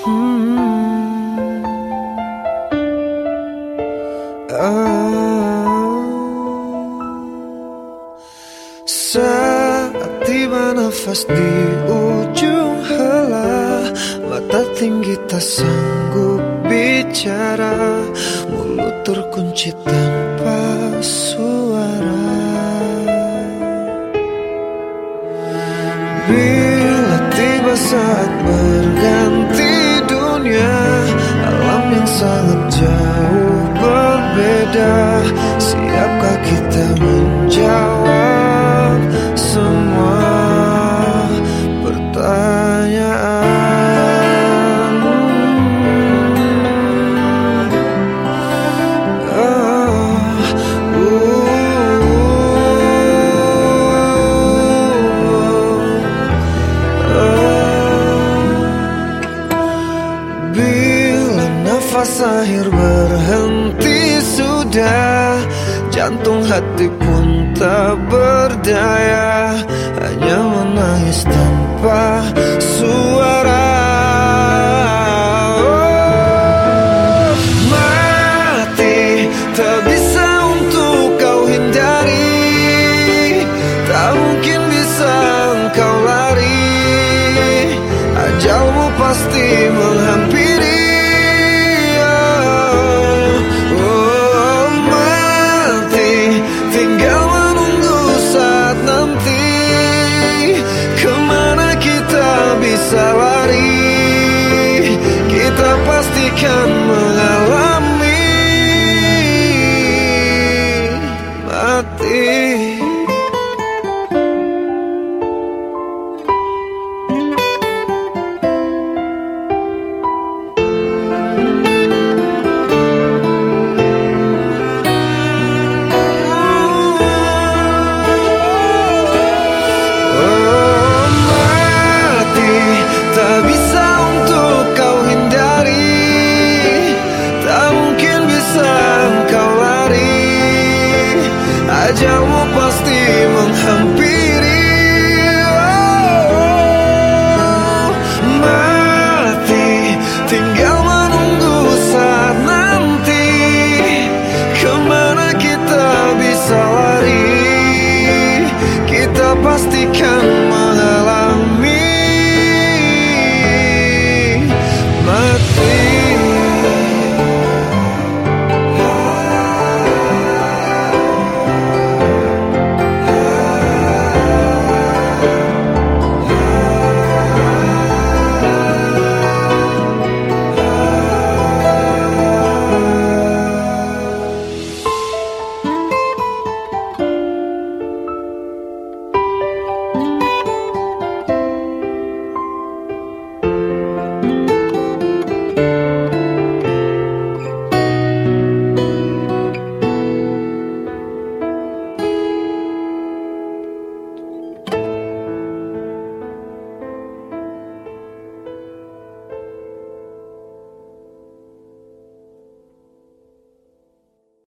Hmm. Saat tiba nafas di ujung hala Mata tinggi tak sanggup bicara Mulut terkunci tanpa suara. Bila tiba saat Siapkah kita menjawab Nafas akhir berhenti sudah. Jantung hati pun tak berdaya. Hanya menangis tanpa suara Kita pastikan don't